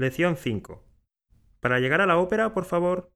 Lección 5. Para llegar a la ópera, por favor.